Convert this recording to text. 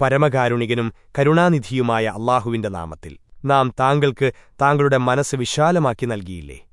പരമകാരുണികനും കരുണാനിധിയുമായ അള്ളാഹുവിന്റെ നാമത്തിൽ. നാം താങ്കൾക്ക് താങ്കളുടെ മനസ്സ് വിശാലമാക്കി നൽകിയില്ലേ?